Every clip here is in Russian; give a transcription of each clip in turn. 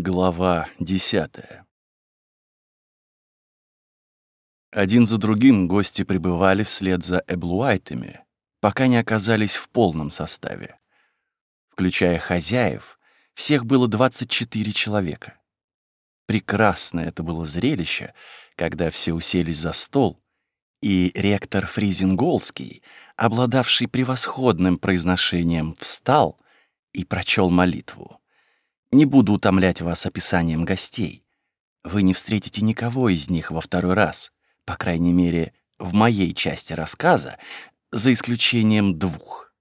Глава десятая. Один за другим гости прибывали вслед за Эблуайтами, пока не оказались в полном составе. Включая хозяев, всех было 24 человека. Прекрасное это было зрелище, когда все уселись за стол, и ректор Фризинголский, обладавший превосходным произношением, встал и прочел молитву. Не буду утомлять вас описанием гостей. Вы не встретите никого из них во второй раз, по крайней мере, в моей части рассказа, за исключением двух.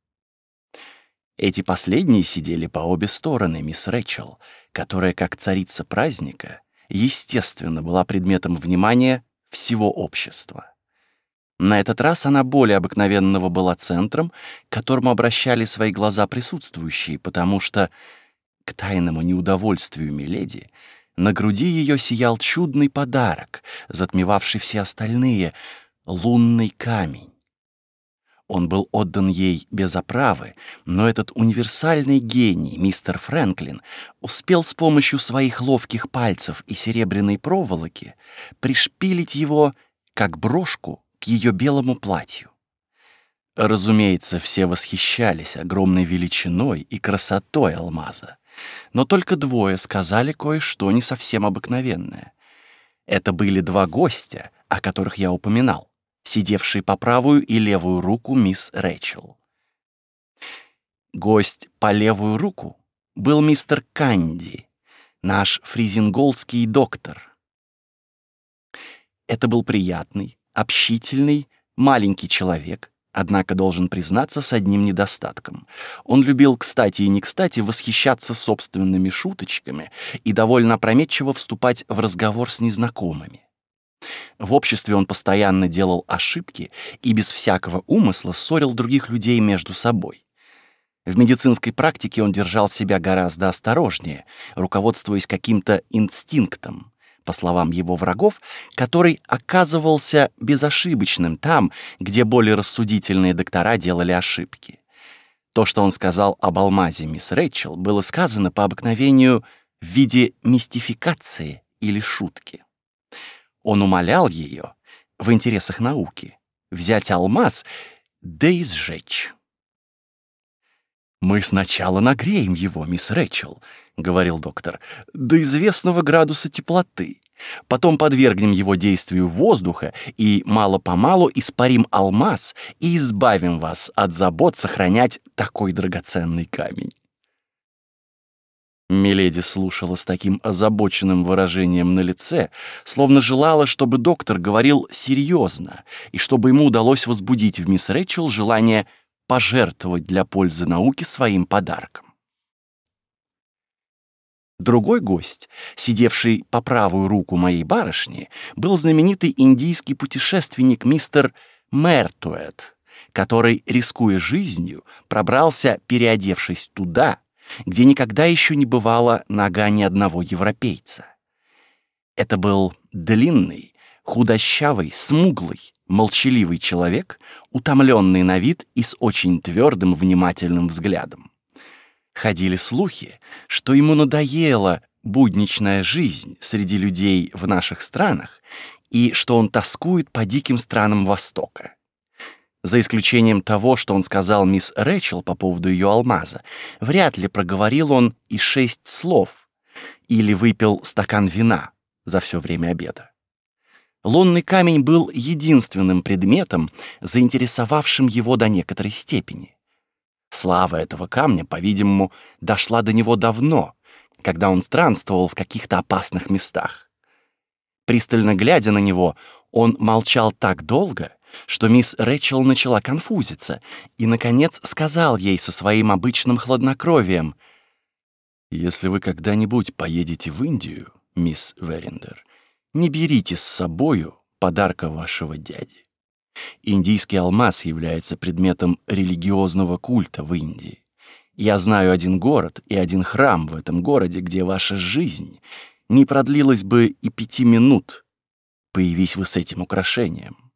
Эти последние сидели по обе стороны мисс Рэчел, которая, как царица праздника, естественно, была предметом внимания всего общества. На этот раз она более обыкновенного была центром, к которому обращали свои глаза присутствующие, потому что к тайному неудовольствию Миледи на груди ее сиял чудный подарок, затмевавший все остальные — лунный камень. Он был отдан ей без оправы, но этот универсальный гений, мистер Фрэнклин, успел с помощью своих ловких пальцев и серебряной проволоки пришпилить его, как брошку, к ее белому платью. Разумеется, все восхищались огромной величиной и красотой алмаза. Но только двое сказали кое-что не совсем обыкновенное. Это были два гостя, о которых я упоминал, сидевшие по правую и левую руку мисс Рэйчел. Гость по левую руку был мистер Канди, наш фризинголский доктор. Это был приятный, общительный, маленький человек, Однако должен признаться с одним недостатком. Он любил, кстати и не кстати, восхищаться собственными шуточками и довольно опрометчиво вступать в разговор с незнакомыми. В обществе он постоянно делал ошибки и без всякого умысла ссорил других людей между собой. В медицинской практике он держал себя гораздо осторожнее, руководствуясь каким-то инстинктом по словам его врагов, который оказывался безошибочным там, где более рассудительные доктора делали ошибки. То, что он сказал об алмазе мисс Рэйчел, было сказано по обыкновению в виде мистификации или шутки. Он умолял ее, в интересах науки, взять алмаз, да и сжечь. «Мы сначала нагреем его, мисс Рэчел», — говорил доктор, — «до известного градуса теплоты. Потом подвергнем его действию воздуха и мало-помалу испарим алмаз и избавим вас от забот сохранять такой драгоценный камень». Миледи слушала с таким озабоченным выражением на лице, словно желала, чтобы доктор говорил серьезно и чтобы ему удалось возбудить в мисс Рэчел желание пожертвовать для пользы науки своим подарком. Другой гость, сидевший по правую руку моей барышни, был знаменитый индийский путешественник мистер Мертуэт, который, рискуя жизнью, пробрался, переодевшись туда, где никогда еще не бывала нога ни одного европейца. Это был длинный, худощавый, смуглый, молчаливый человек, утомленный на вид и с очень твердым, внимательным взглядом. Ходили слухи, что ему надоела будничная жизнь среди людей в наших странах и что он тоскует по диким странам Востока. За исключением того, что он сказал мисс Рэчел по поводу ее алмаза, вряд ли проговорил он и шесть слов или выпил стакан вина за все время обеда. Лунный камень был единственным предметом, заинтересовавшим его до некоторой степени. Слава этого камня, по-видимому, дошла до него давно, когда он странствовал в каких-то опасных местах. Пристально глядя на него, он молчал так долго, что мисс Рэчел начала конфузиться и, наконец, сказал ей со своим обычным хладнокровием, «Если вы когда-нибудь поедете в Индию, мисс Верендер, не берите с собою подарка вашего дяди. Индийский алмаз является предметом религиозного культа в Индии. Я знаю один город и один храм в этом городе, где ваша жизнь не продлилась бы и пяти минут, появись вы с этим украшением.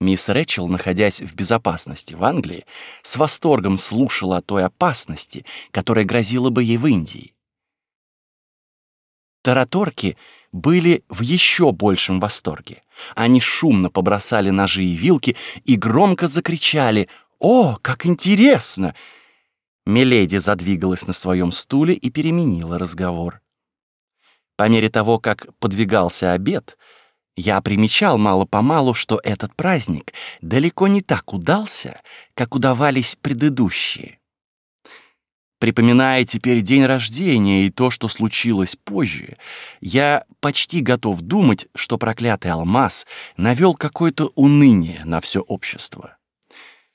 Мисс Рэчел, находясь в безопасности в Англии, с восторгом слушала о той опасности, которая грозила бы ей в Индии. Тараторки были в еще большем восторге. Они шумно побросали ножи и вилки и громко закричали «О, как интересно!» Миледи задвигалась на своем стуле и переменила разговор. По мере того, как подвигался обед, я примечал мало-помалу, что этот праздник далеко не так удался, как удавались предыдущие. Припоминая теперь день рождения и то, что случилось позже, я почти готов думать, что проклятый алмаз навел какое-то уныние на все общество.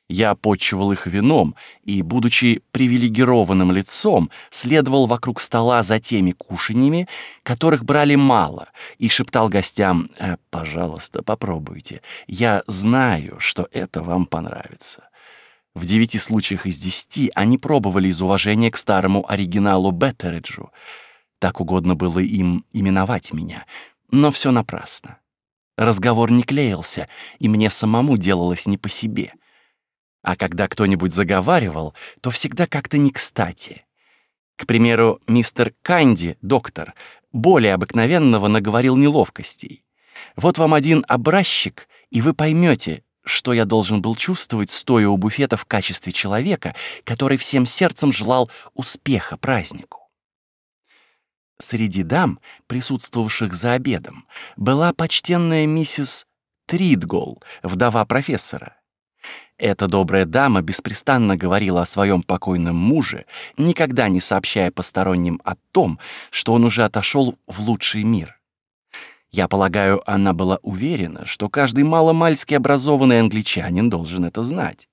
Я почивал их вином и, будучи привилегированным лицом, следовал вокруг стола за теми кушаньями, которых брали мало, и шептал гостям «Э, «Пожалуйста, попробуйте. Я знаю, что это вам понравится». В девяти случаях из десяти они пробовали из уважения к старому оригиналу Беттериджу. Так угодно было им именовать меня, но все напрасно. Разговор не клеился, и мне самому делалось не по себе. А когда кто-нибудь заговаривал, то всегда как-то не кстати. К примеру, мистер Канди, доктор, более обыкновенного наговорил неловкостей. Вот вам один образчик, и вы поймете, что я должен был чувствовать, стоя у буфета в качестве человека, который всем сердцем желал успеха празднику. Среди дам, присутствовавших за обедом, была почтенная миссис Тридгол, вдова профессора. Эта добрая дама беспрестанно говорила о своем покойном муже, никогда не сообщая посторонним о том, что он уже отошел в лучший мир. Я полагаю, она была уверена, что каждый маломальски образованный англичанин должен это знать.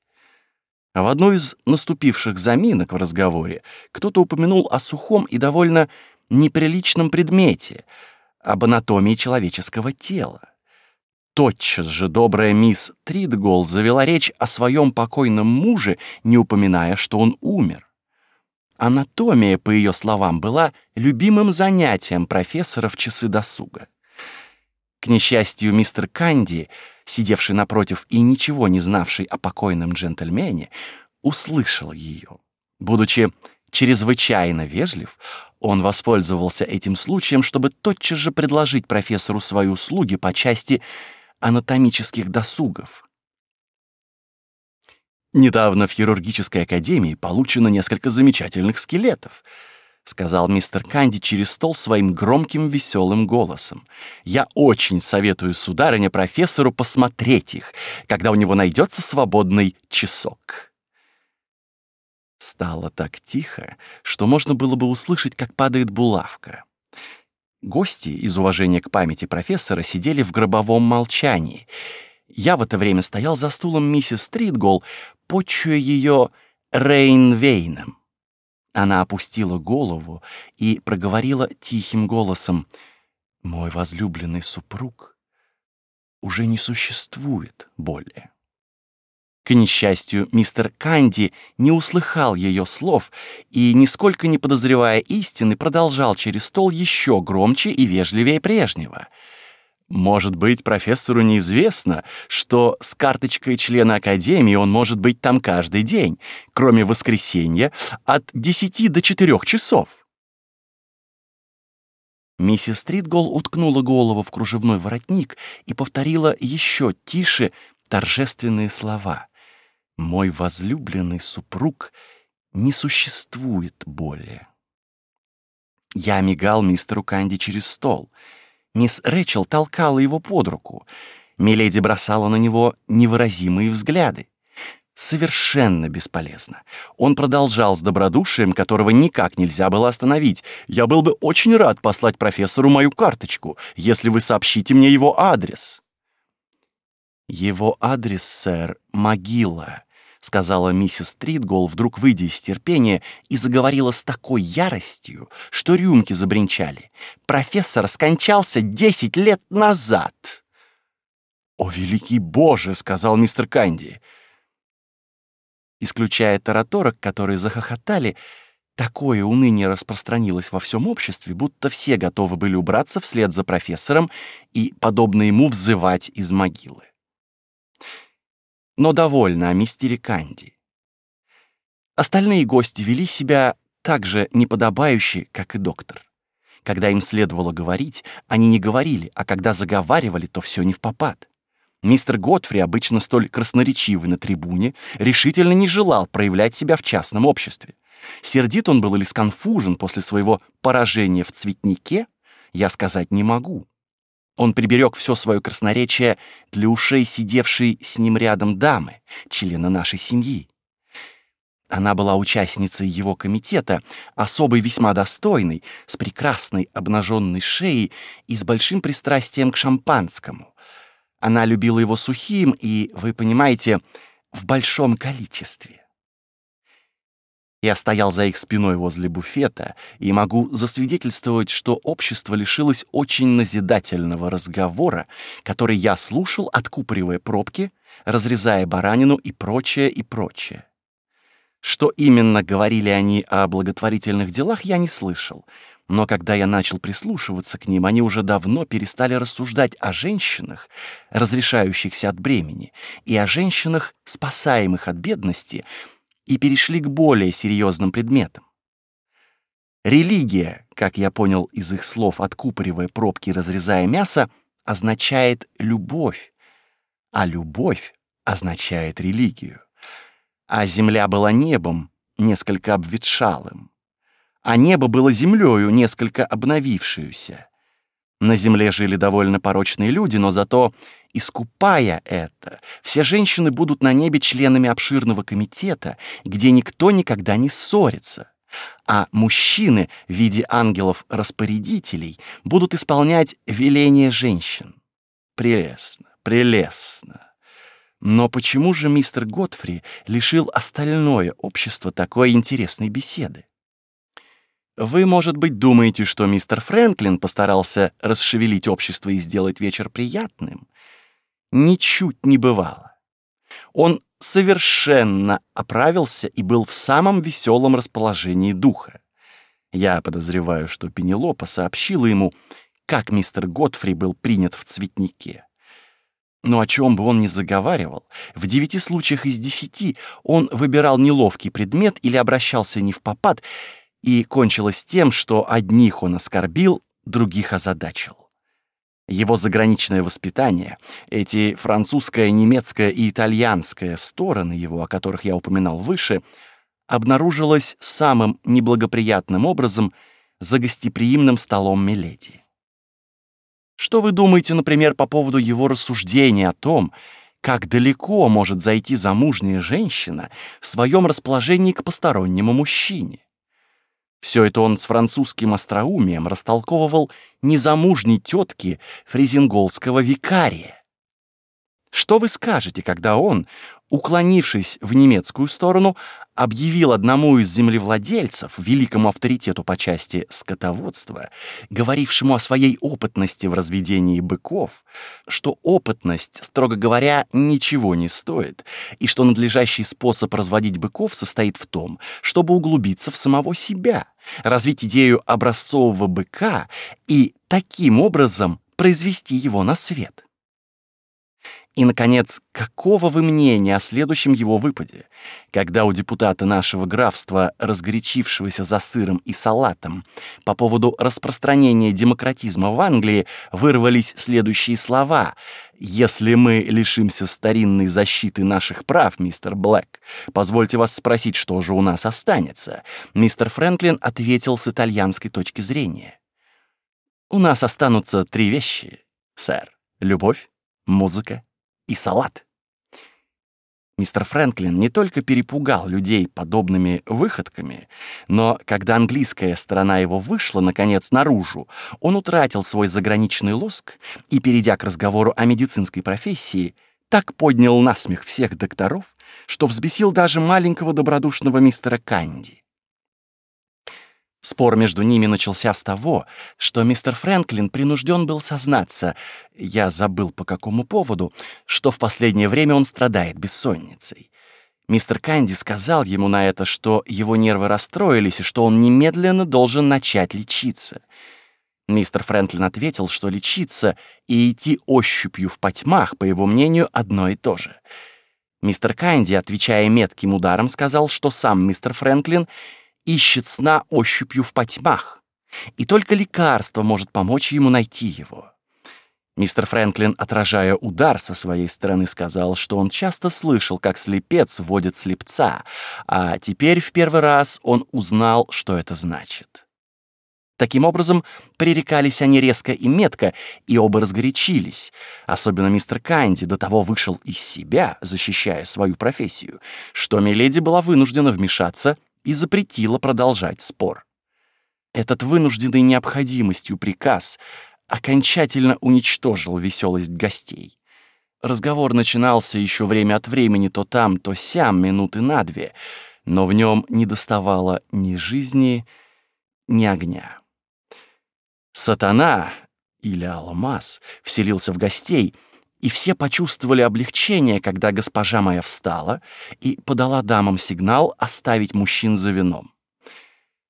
А в одной из наступивших заминок в разговоре кто-то упомянул о сухом и довольно неприличном предмете, об анатомии человеческого тела. Тотчас же добрая мисс Тридгол завела речь о своем покойном муже, не упоминая, что он умер. Анатомия, по ее словам, была любимым занятием профессора в часы досуга. К несчастью, мистер Канди, сидевший напротив и ничего не знавший о покойном джентльмене, услышал ее. Будучи чрезвычайно вежлив, он воспользовался этим случаем, чтобы тотчас же предложить профессору свои услуги по части анатомических досугов. Недавно в хирургической академии получено несколько замечательных скелетов —— сказал мистер Канди через стол своим громким веселым голосом. «Я очень советую сударыне профессору посмотреть их, когда у него найдется свободный часок». Стало так тихо, что можно было бы услышать, как падает булавка. Гости из уважения к памяти профессора сидели в гробовом молчании. Я в это время стоял за стулом миссис Стритгол, почуя ее Рейнвейном. Она опустила голову и проговорила тихим голосом, «Мой возлюбленный супруг уже не существует более». К несчастью, мистер Канди не услыхал ее слов и, нисколько не подозревая истины, продолжал через стол еще громче и вежливее прежнего — может быть, профессору неизвестно, что с карточкой члена Академии он может быть там каждый день, кроме воскресенья, от 10 до 4 часов. Миссис Стритгол уткнула голову в кружевной воротник и повторила еще тише торжественные слова. «Мой возлюбленный супруг не существует более». Я мигал мистеру Канди через стол — Мисс Рэчел толкала его под руку. Миледи бросала на него невыразимые взгляды. Совершенно бесполезно. Он продолжал с добродушием, которого никак нельзя было остановить. «Я был бы очень рад послать профессору мою карточку, если вы сообщите мне его адрес». «Его адрес, сэр, могила», сказала миссис Тритгол, вдруг выйдя из терпения, и заговорила с такой яростью, что рюмки забринчали. «Профессор скончался десять лет назад!» «О, великий Боже!» — сказал мистер Канди. Исключая тараторок, которые захохотали, такое уныние распространилось во всем обществе, будто все готовы были убраться вслед за профессором и, подобно ему, взывать из могилы но довольна о мистере Канди. Остальные гости вели себя так же неподобающе, как и доктор. Когда им следовало говорить, они не говорили, а когда заговаривали, то все не в попад. Мистер Готфри, обычно столь красноречивый на трибуне, решительно не желал проявлять себя в частном обществе. Сердит он был или сконфужен после своего поражения в цветнике, я сказать не могу. Он приберег все свое красноречие для ушей сидевшей с ним рядом дамы, члена нашей семьи. Она была участницей его комитета, особой весьма достойной, с прекрасной обнаженной шеей и с большим пристрастием к шампанскому. Она любила его сухим и, вы понимаете, в большом количестве. Я стоял за их спиной возле буфета и могу засвидетельствовать, что общество лишилось очень назидательного разговора, который я слушал, откупоривая пробки, разрезая баранину и прочее, и прочее. Что именно говорили они о благотворительных делах, я не слышал. Но когда я начал прислушиваться к ним, они уже давно перестали рассуждать о женщинах, разрешающихся от бремени, и о женщинах, спасаемых от бедности, и перешли к более серьезным предметам. Религия, как я понял из их слов, откупоривая пробки и разрезая мясо, означает любовь, а любовь означает религию а земля была небом, несколько обветшалым, а небо было землею, несколько обновившуюся. На земле жили довольно порочные люди, но зато, искупая это, все женщины будут на небе членами обширного комитета, где никто никогда не ссорится, а мужчины в виде ангелов-распорядителей будут исполнять веления женщин. Прелестно, прелестно. Но почему же мистер Готфри лишил остальное общество такой интересной беседы? Вы, может быть, думаете, что мистер Фрэнклин постарался расшевелить общество и сделать вечер приятным? Ничуть не бывало. Он совершенно оправился и был в самом веселом расположении духа. Я подозреваю, что Пенелопа сообщила ему, как мистер Готфри был принят в цветнике. Но о чем бы он ни заговаривал, в девяти случаях из десяти он выбирал неловкий предмет или обращался не в попад, и кончилось тем, что одних он оскорбил, других озадачил. Его заграничное воспитание, эти французская, немецкая и итальянская стороны его, о которых я упоминал выше, обнаружилось самым неблагоприятным образом за гостеприимным столом Миледи. Что вы думаете, например, по поводу его рассуждения о том, как далеко может зайти замужняя женщина в своем расположении к постороннему мужчине? Все это он с французским остроумием растолковывал незамужней тетке фризинголского викария. Что вы скажете, когда он, уклонившись в немецкую сторону, объявил одному из землевладельцев, великому авторитету по части скотоводства, говорившему о своей опытности в разведении быков, что опытность, строго говоря, ничего не стоит, и что надлежащий способ разводить быков состоит в том, чтобы углубиться в самого себя, развить идею образцового быка и таким образом произвести его на свет. И, наконец, какого вы мнения о следующем его выпаде, когда у депутата нашего графства, разгорячившегося за сыром и салатом, по поводу распространения демократизма в Англии, вырвались следующие слова «Если мы лишимся старинной защиты наших прав, мистер Блэк, позвольте вас спросить, что же у нас останется?» Мистер Фрэнклин ответил с итальянской точки зрения. «У нас останутся три вещи, сэр. Любовь, музыка и салат. Мистер Фрэнклин не только перепугал людей подобными выходками, но когда английская сторона его вышла, наконец, наружу, он утратил свой заграничный лоск и, перейдя к разговору о медицинской профессии, так поднял насмех всех докторов, что взбесил даже маленького добродушного мистера Канди. Спор между ними начался с того, что мистер Фрэнклин принужден был сознаться, я забыл по какому поводу, что в последнее время он страдает бессонницей. Мистер Канди сказал ему на это, что его нервы расстроились и что он немедленно должен начать лечиться. Мистер Фрэнклин ответил, что лечиться и идти ощупью в потьмах, по его мнению, одно и то же. Мистер Канди, отвечая метким ударом, сказал, что сам мистер Фрэнклин — ищет сна ощупью в потьмах, И только лекарство может помочь ему найти его. Мистер Фрэнклин, отражая удар со своей стороны, сказал, что он часто слышал, как слепец водит слепца, а теперь в первый раз он узнал, что это значит. Таким образом, пререкались они резко и метко, и оба разгорячились. Особенно мистер Канди до того вышел из себя, защищая свою профессию, что Миледи была вынуждена вмешаться и запретила продолжать спор. Этот вынужденный необходимостью приказ окончательно уничтожил веселость гостей. Разговор начинался еще время от времени то там, то сям, минуты на две, но в нем не доставало ни жизни, ни огня. Сатана или Алмаз вселился в гостей, и все почувствовали облегчение, когда госпожа моя встала и подала дамам сигнал оставить мужчин за вином.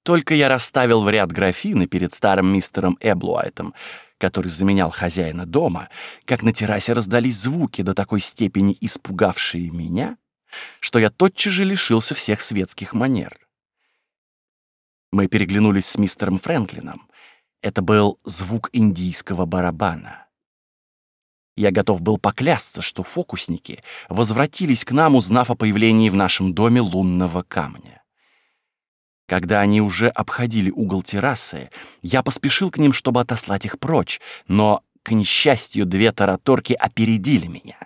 Только я расставил в ряд графины перед старым мистером Эблуайтом, который заменял хозяина дома, как на террасе раздались звуки до такой степени испугавшие меня, что я тотчас же лишился всех светских манер. Мы переглянулись с мистером Фрэнклином. Это был звук индийского барабана. Я готов был поклясться, что фокусники возвратились к нам, узнав о появлении в нашем доме лунного камня. Когда они уже обходили угол террасы, я поспешил к ним, чтобы отослать их прочь, но, к несчастью, две тараторки опередили меня.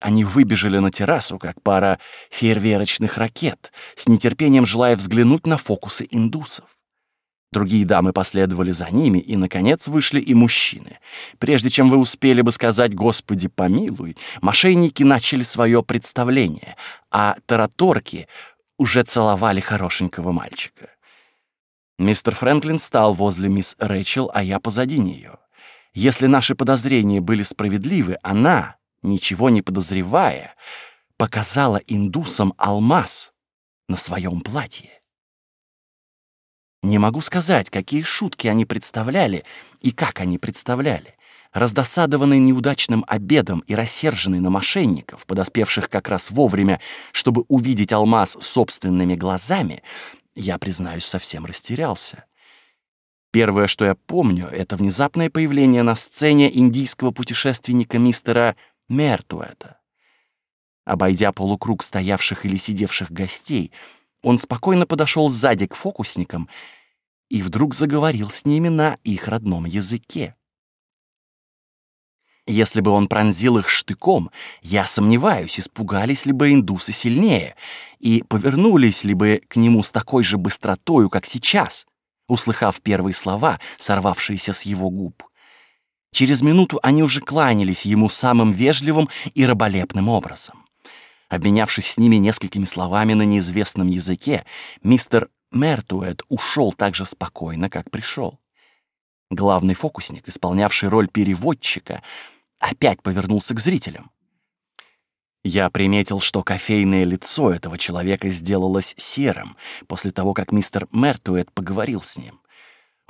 Они выбежали на террасу, как пара фейерверочных ракет, с нетерпением желая взглянуть на фокусы индусов. Другие дамы последовали за ними, и, наконец, вышли и мужчины. Прежде чем вы успели бы сказать «Господи, помилуй», мошенники начали свое представление, а тараторки уже целовали хорошенького мальчика. Мистер Фрэнклин стал возле мисс Рэйчел, а я позади нее. Если наши подозрения были справедливы, она, ничего не подозревая, показала индусам алмаз на своем платье. Не могу сказать, какие шутки они представляли и как они представляли. Раздосадованный неудачным обедом и рассерженный на мошенников, подоспевших как раз вовремя, чтобы увидеть алмаз собственными глазами, я, признаюсь, совсем растерялся. Первое, что я помню, это внезапное появление на сцене индийского путешественника мистера Мертуэта. Обойдя полукруг стоявших или сидевших гостей, он спокойно подошел сзади к фокусникам и вдруг заговорил с ними на их родном языке. Если бы он пронзил их штыком, я сомневаюсь, испугались ли бы индусы сильнее и повернулись ли бы к нему с такой же быстротою, как сейчас, услыхав первые слова, сорвавшиеся с его губ. Через минуту они уже кланялись ему самым вежливым и раболепным образом. Обменявшись с ними несколькими словами на неизвестном языке, мистер Мертуэт ушел так же спокойно, как пришел. Главный фокусник, исполнявший роль переводчика, опять повернулся к зрителям. Я приметил, что кофейное лицо этого человека сделалось серым после того, как мистер Мертуэт поговорил с ним.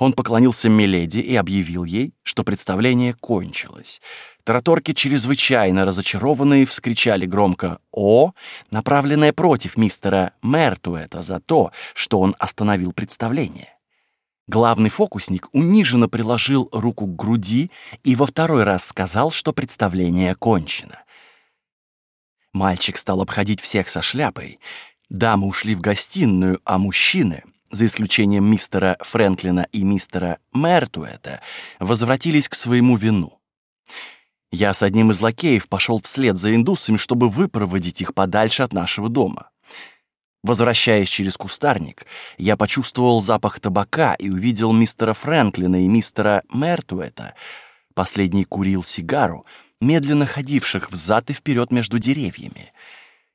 Он поклонился Миледи и объявил ей, что представление кончилось. Тараторки, чрезвычайно разочарованные, вскричали громко «О!», направленное против мистера Мертуэта за то, что он остановил представление. Главный фокусник униженно приложил руку к груди и во второй раз сказал, что представление кончено. Мальчик стал обходить всех со шляпой. Дамы ушли в гостиную, а мужчины, за исключением мистера Фрэнклина и мистера Мертуэта, возвратились к своему вину. Я с одним из лакеев пошел вслед за индусами, чтобы выпроводить их подальше от нашего дома. Возвращаясь через кустарник, я почувствовал запах табака и увидел мистера Фрэнклина и мистера Мертуэта. Последний курил сигару, медленно ходивших взад и вперед между деревьями.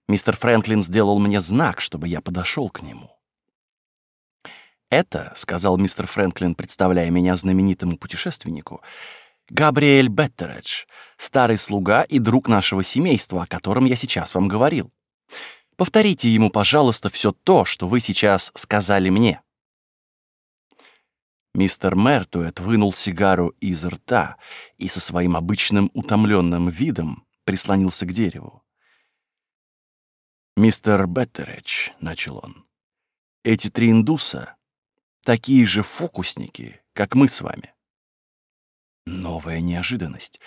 Мистер Фрэнклин сделал мне знак, чтобы я подошел к нему. «Это», — сказал мистер Фрэнклин, представляя меня знаменитому путешественнику, — «Габриэль Беттередж, старый слуга и друг нашего семейства, о котором я сейчас вам говорил. Повторите ему, пожалуйста, все то, что вы сейчас сказали мне». Мистер Мертуэт вынул сигару из рта и со своим обычным утомленным видом прислонился к дереву. «Мистер Беттередж», — начал он, — «эти три индуса, такие же фокусники, как мы с вами. Новая неожиданность.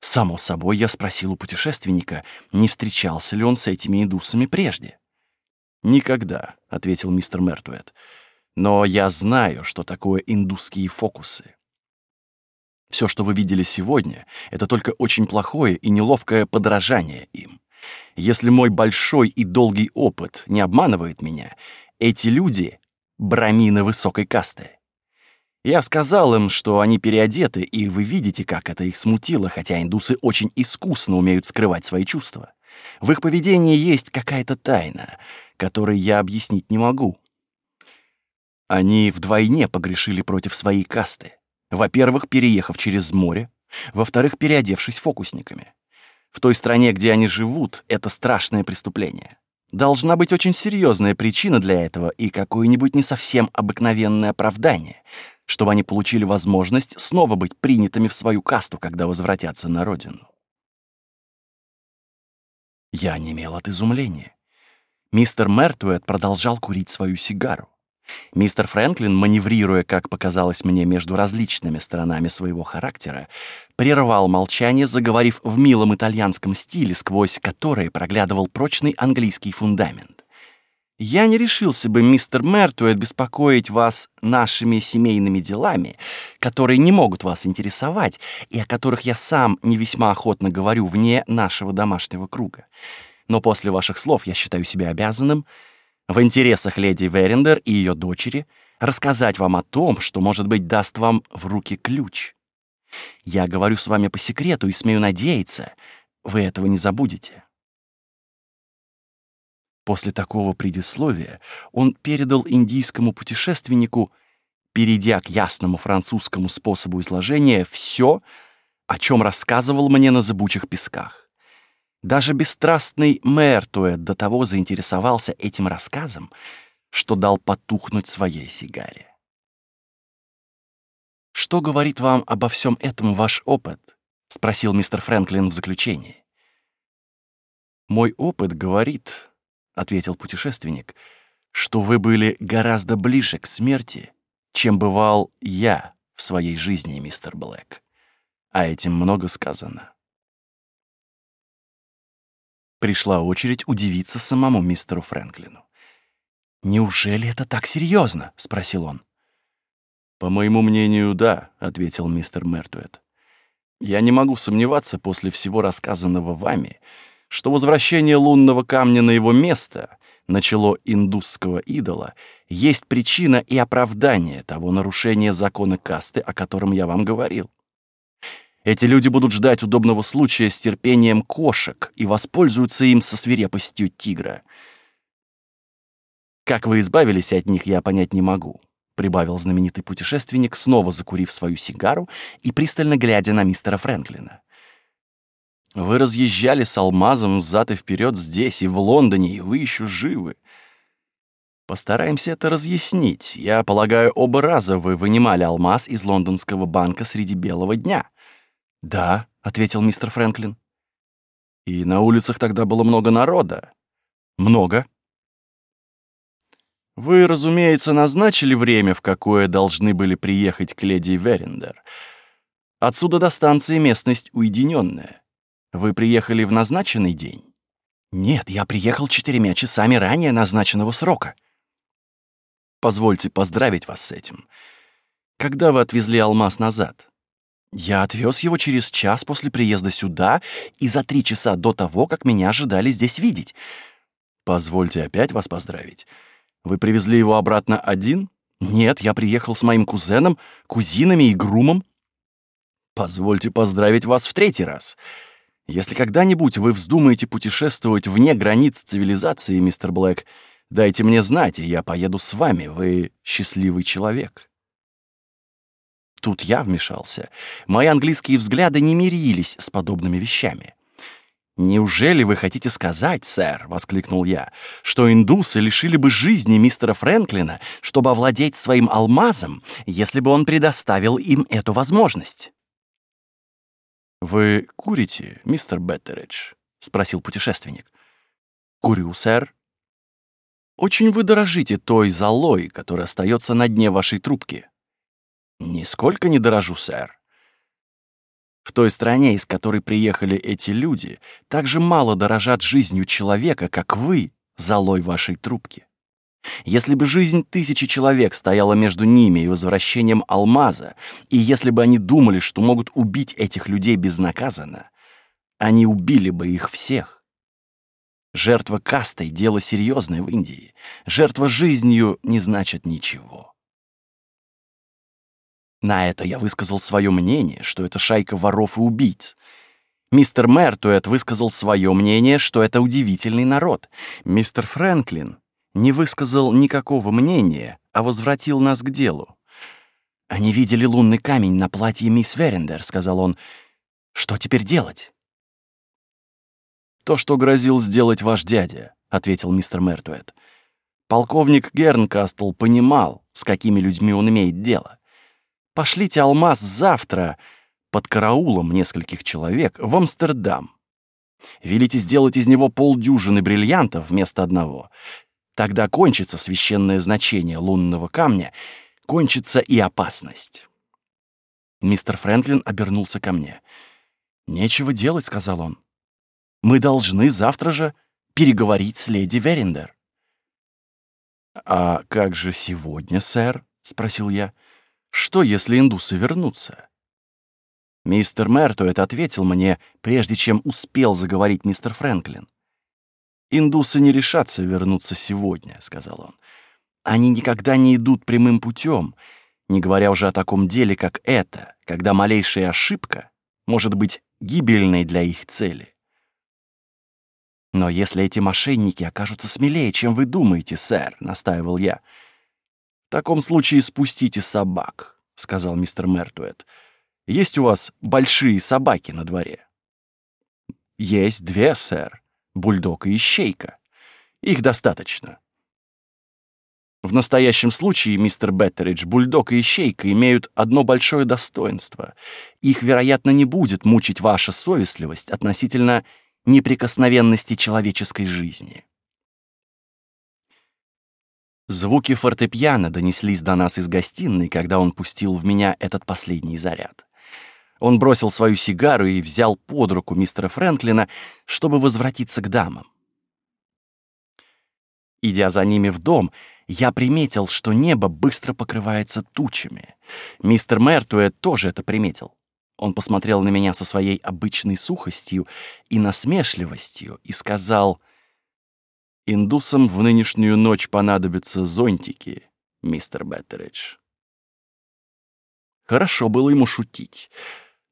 Само собой, я спросил у путешественника, не встречался ли он с этими индусами прежде. «Никогда», — ответил мистер Мертуэт. «Но я знаю, что такое индусские фокусы. Все, что вы видели сегодня, это только очень плохое и неловкое подражание им. Если мой большой и долгий опыт не обманывает меня, эти люди — брамины высокой касты. Я сказал им, что они переодеты, и вы видите, как это их смутило, хотя индусы очень искусно умеют скрывать свои чувства. В их поведении есть какая-то тайна, которой я объяснить не могу. Они вдвойне погрешили против своей касты. Во-первых, переехав через море, во-вторых, переодевшись фокусниками. В той стране, где они живут, это страшное преступление. Должна быть очень серьезная причина для этого и какое-нибудь не совсем обыкновенное оправдание, чтобы они получили возможность снова быть принятыми в свою касту, когда возвратятся на родину. Я немел от изумления. Мистер Мертуэт продолжал курить свою сигару. Мистер Фрэнклин, маневрируя, как показалось мне, между различными сторонами своего характера, прервал молчание, заговорив в милом итальянском стиле, сквозь который проглядывал прочный английский фундамент. «Я не решился бы, мистер Мертуэт, беспокоить вас нашими семейными делами, которые не могут вас интересовать и о которых я сам не весьма охотно говорю вне нашего домашнего круга. Но после ваших слов я считаю себя обязанным в интересах леди Верендер и ее дочери рассказать вам о том, что, может быть, даст вам в руки ключ. Я говорю с вами по секрету и смею надеяться, вы этого не забудете. После такого предисловия он передал индийскому путешественнику, перейдя к ясному французскому способу изложения, все, о чем рассказывал мне на зыбучих песках. Даже бесстрастный Мертуэт до того заинтересовался этим рассказом, что дал потухнуть своей сигаре. «Что говорит вам обо всем этом ваш опыт?» — спросил мистер Фрэнклин в заключении. «Мой опыт говорит», — ответил путешественник, «что вы были гораздо ближе к смерти, чем бывал я в своей жизни, мистер Блэк. А этим много сказано». Пришла очередь удивиться самому мистеру Фрэнклину. «Неужели это так серьезно?» — спросил он. «По моему мнению, да», — ответил мистер Мертуэт. «Я не могу сомневаться после всего рассказанного вами, что возвращение лунного камня на его место, начало индусского идола, есть причина и оправдание того нарушения закона касты, о котором я вам говорил. Эти люди будут ждать удобного случая с терпением кошек и воспользуются им со свирепостью тигра. Как вы избавились от них, я понять не могу, прибавил знаменитый путешественник, снова закурив свою сигару и пристально глядя на мистера Фрэнклина. Вы разъезжали с алмазом взад и вперед здесь и в Лондоне, и вы еще живы. Постараемся это разъяснить. Я полагаю, оба раза вы вынимали алмаз из лондонского банка среди белого дня. «Да», — ответил мистер Фрэнклин. «И на улицах тогда было много народа?» «Много». «Вы, разумеется, назначили время, в какое должны были приехать к леди Верендер. Отсюда до станции местность уединенная. Вы приехали в назначенный день?» «Нет, я приехал четырьмя часами ранее назначенного срока». «Позвольте поздравить вас с этим. Когда вы отвезли алмаз назад?» Я отвез его через час после приезда сюда и за три часа до того, как меня ожидали здесь видеть. Позвольте опять вас поздравить. Вы привезли его обратно один? Нет, я приехал с моим кузеном, кузинами и грумом. Позвольте поздравить вас в третий раз. Если когда-нибудь вы вздумаете путешествовать вне границ цивилизации, мистер Блэк, дайте мне знать, и я поеду с вами. Вы счастливый человек. Тут я вмешался. Мои английские взгляды не мирились с подобными вещами. «Неужели вы хотите сказать, сэр, — воскликнул я, — что индусы лишили бы жизни мистера Фрэнклина, чтобы овладеть своим алмазом, если бы он предоставил им эту возможность?» «Вы курите, мистер Беттеридж?» — спросил путешественник. «Курю, сэр». Очень вы дорожите той золой, которая остается на дне вашей трубки. Нисколько не дорожу, сэр. В той стране, из которой приехали эти люди, так же мало дорожат жизнью человека, как вы, золой вашей трубки. Если бы жизнь тысячи человек стояла между ними и возвращением алмаза, и если бы они думали, что могут убить этих людей безнаказанно, они убили бы их всех. Жертва кастой — дело серьезное в Индии. Жертва жизнью не значит ничего. На это я высказал свое мнение, что это шайка воров и убийц. Мистер Мертуэт высказал свое мнение, что это удивительный народ. Мистер Фрэнклин не высказал никакого мнения, а возвратил нас к делу. «Они видели лунный камень на платье мисс Верендер», — сказал он. «Что теперь делать?» «То, что грозил сделать ваш дядя», — ответил мистер Мертуэт. «Полковник Гернкастл понимал, с какими людьми он имеет дело. Пошлите алмаз завтра под караулом нескольких человек в Амстердам. Велите сделать из него полдюжины бриллиантов вместо одного. Тогда кончится священное значение лунного камня, кончится и опасность. Мистер Фрэнклин обернулся ко мне. «Нечего делать», — сказал он. «Мы должны завтра же переговорить с леди Верендер». «А как же сегодня, сэр?» — спросил я. Что, если индусы вернутся? Мистер Мертуэт ответил мне, прежде чем успел заговорить мистер Фрэнклин. «Индусы не решатся вернуться сегодня», — сказал он. «Они никогда не идут прямым путем, не говоря уже о таком деле, как это, когда малейшая ошибка может быть гибельной для их цели. «Но если эти мошенники окажутся смелее, чем вы думаете, сэр», — настаивал я, — «В таком случае спустите собак», — сказал мистер Мертуэт. «Есть у вас большие собаки на дворе?» «Есть две, сэр. Бульдог и ищейка. Их достаточно». В настоящем случае, мистер Беттеридж, бульдог и ищейка имеют одно большое достоинство. Их, вероятно, не будет мучить ваша совестливость относительно неприкосновенности человеческой жизни. Звуки фортепиано донеслись до нас из гостиной, когда он пустил в меня этот последний заряд. Он бросил свою сигару и взял под руку мистера Фрэнклина, чтобы возвратиться к дамам. Идя за ними в дом, я приметил, что небо быстро покрывается тучами. Мистер Мертуэ тоже это приметил. Он посмотрел на меня со своей обычной сухостью и насмешливостью и сказал — Индусам в нынешнюю ночь понадобятся зонтики, мистер Беттеридж. Хорошо было ему шутить.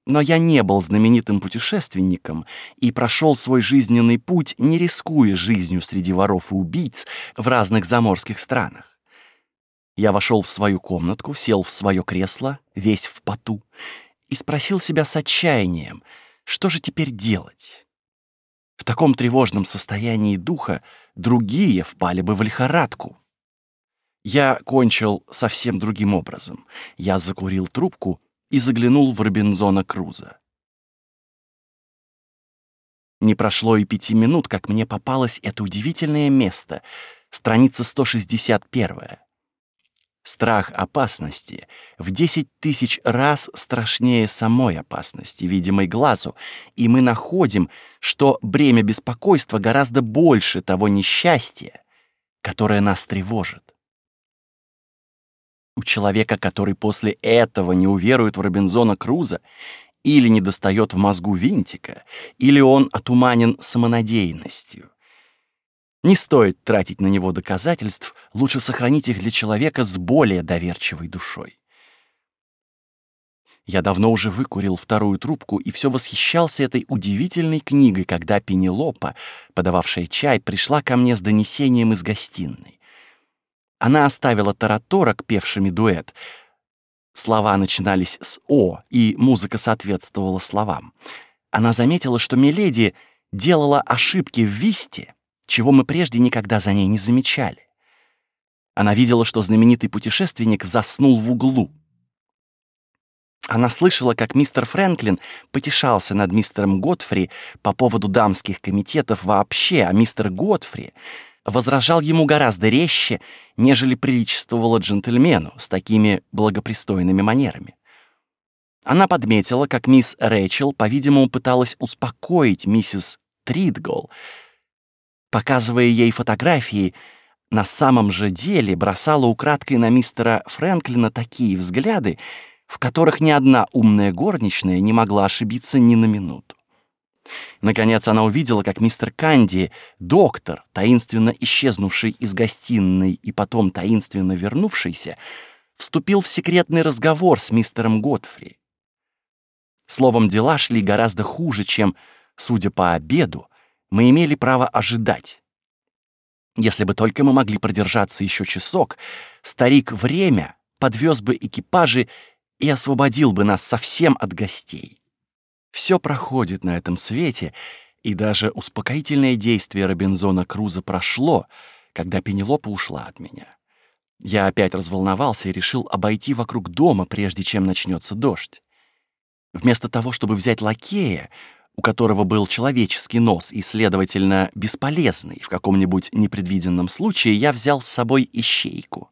Но я не был знаменитым путешественником и прошел свой жизненный путь, не рискуя жизнью среди воров и убийц в разных заморских странах. Я вошел в свою комнатку, сел в свое кресло, весь в поту, и спросил себя с отчаянием, что же теперь делать? В таком тревожном состоянии духа другие впали бы в лихорадку. Я кончил совсем другим образом. Я закурил трубку и заглянул в Робинзона Круза. Не прошло и пяти минут, как мне попалось это удивительное место, страница 161. Страх опасности в десять тысяч раз страшнее самой опасности, видимой глазу, и мы находим, что бремя беспокойства гораздо больше того несчастья, которое нас тревожит. У человека, который после этого не уверует в Робинзона Круза, или не достает в мозгу винтика, или он отуманен самонадеянностью. Не стоит тратить на него доказательств, лучше сохранить их для человека с более доверчивой душой. Я давно уже выкурил вторую трубку и все восхищался этой удивительной книгой, когда Пенелопа, подававшая чай, пришла ко мне с донесением из гостиной. Она оставила тараторок, певшими дуэт. Слова начинались с «о», и музыка соответствовала словам. Она заметила, что Миледи делала ошибки в висте, чего мы прежде никогда за ней не замечали. Она видела, что знаменитый путешественник заснул в углу. Она слышала, как мистер Фрэнклин потешался над мистером Готфри по поводу дамских комитетов вообще, а мистер Готфри возражал ему гораздо резче, нежели приличествовало джентльмену с такими благопристойными манерами. Она подметила, как мисс Рэйчел, по-видимому, пыталась успокоить миссис Тридгол, показывая ей фотографии, на самом же деле бросала украдкой на мистера Фрэнклина такие взгляды, в которых ни одна умная горничная не могла ошибиться ни на минуту. Наконец она увидела, как мистер Канди, доктор, таинственно исчезнувший из гостиной и потом таинственно вернувшийся, вступил в секретный разговор с мистером Готфри. Словом, дела шли гораздо хуже, чем, судя по обеду, мы имели право ожидать. Если бы только мы могли продержаться еще часок, старик время подвез бы экипажи и освободил бы нас совсем от гостей. Все проходит на этом свете, и даже успокоительное действие Робинзона Круза прошло, когда Пенелопа ушла от меня. Я опять разволновался и решил обойти вокруг дома, прежде чем начнется дождь. Вместо того, чтобы взять лакея, у которого был человеческий нос и, следовательно, бесполезный в каком-нибудь непредвиденном случае, я взял с собой ищейку.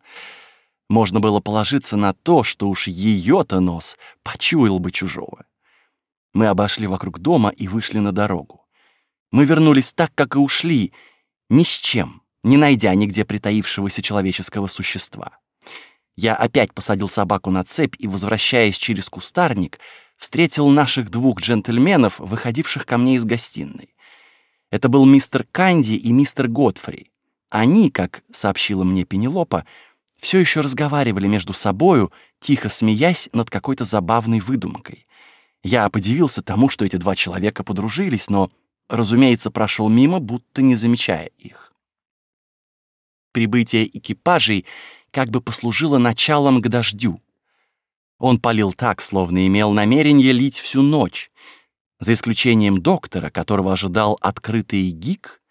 Можно было положиться на то, что уж ее-то нос почуял бы чужого. Мы обошли вокруг дома и вышли на дорогу. Мы вернулись так, как и ушли, ни с чем, не найдя нигде притаившегося человеческого существа. Я опять посадил собаку на цепь и, возвращаясь через кустарник, встретил наших двух джентльменов, выходивших ко мне из гостиной. Это был мистер Канди и мистер Готфри. Они, как сообщила мне Пенелопа, все еще разговаривали между собою, тихо смеясь над какой-то забавной выдумкой. Я подивился тому, что эти два человека подружились, но, разумеется, прошел мимо, будто не замечая их. Прибытие экипажей как бы послужило началом к дождю. Он полил так, словно имел намерение лить всю ночь. За исключением доктора, которого ожидал открытый гик,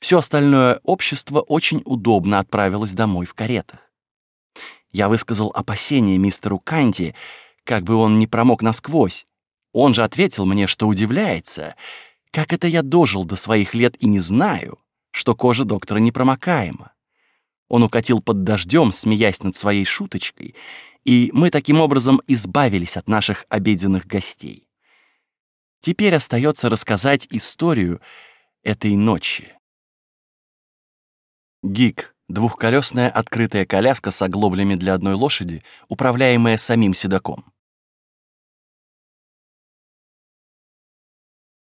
все остальное общество очень удобно отправилось домой в каретах. Я высказал опасения мистеру Канди, как бы он не промок насквозь, он же ответил мне, что удивляется, как это я дожил до своих лет и не знаю, что кожа доктора непромокаема. Он укатил под дождем, смеясь над своей шуточкой, и мы таким образом избавились от наших обеденных гостей. Теперь остается рассказать историю этой ночи. Гик — двухколесная открытая коляска с оглоблями для одной лошади, управляемая самим седаком.